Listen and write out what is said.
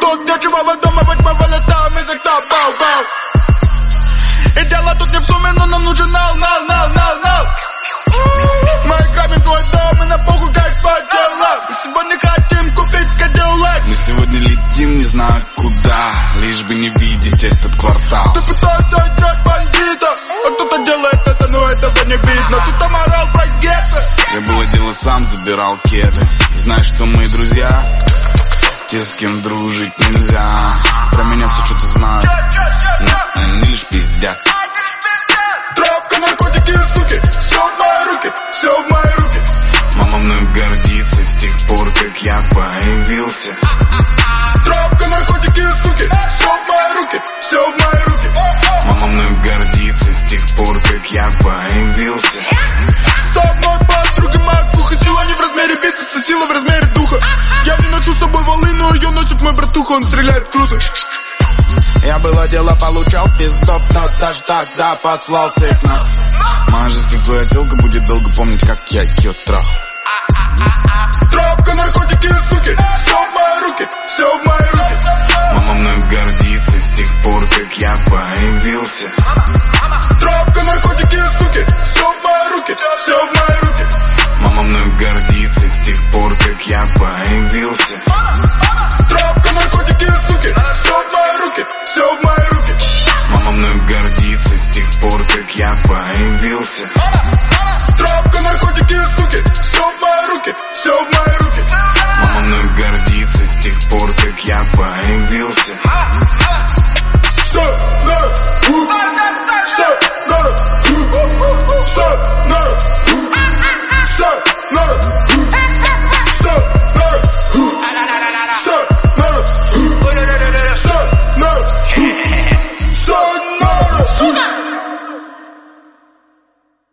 Тут нечего выдумывать, мы вылетаем из окна, бау, бау И дело тут не в сумме, нам нужен нал, нал, нал, нал, нал Мы грабим твой дом и на похуй как по Мы сегодня хотим купить Кадиллак Мы сегодня летим, не знаю куда Лишь бы не видеть этот квартал Ты пытаешься отжать бандита. А кто-то делает это, но этого не видно. Тут аморал сам забирал кеды. Знаешь, что мы друзья Те, с кем дружить нельзя. Про меня все что-то знают Но они лишь пиздят. Травка, наркотики и суки Все в мои руки, все в мои руки. Мама мной гордится с тех пор, как я появился. Травка, наркотики и суки Все в мои руки, все в мои руки. Мама мной гордится с тех пор, как я появился борту стреляет круто. Я было дело получал пиздов, да, даже так, да, послал сигнал. Мажеский твоя телка будет долго помнить, как я ее трах. Травка, наркотики, суки, все в мои руки, все в мои руки. Мама мной гордится с тех пор, как я появился. я появился. Травка, наркотики, суки Все в мои руки, все в мои руки. Мама мной гордится с тех пор, как я появился. Травка, наркотики, суки Все в мои руки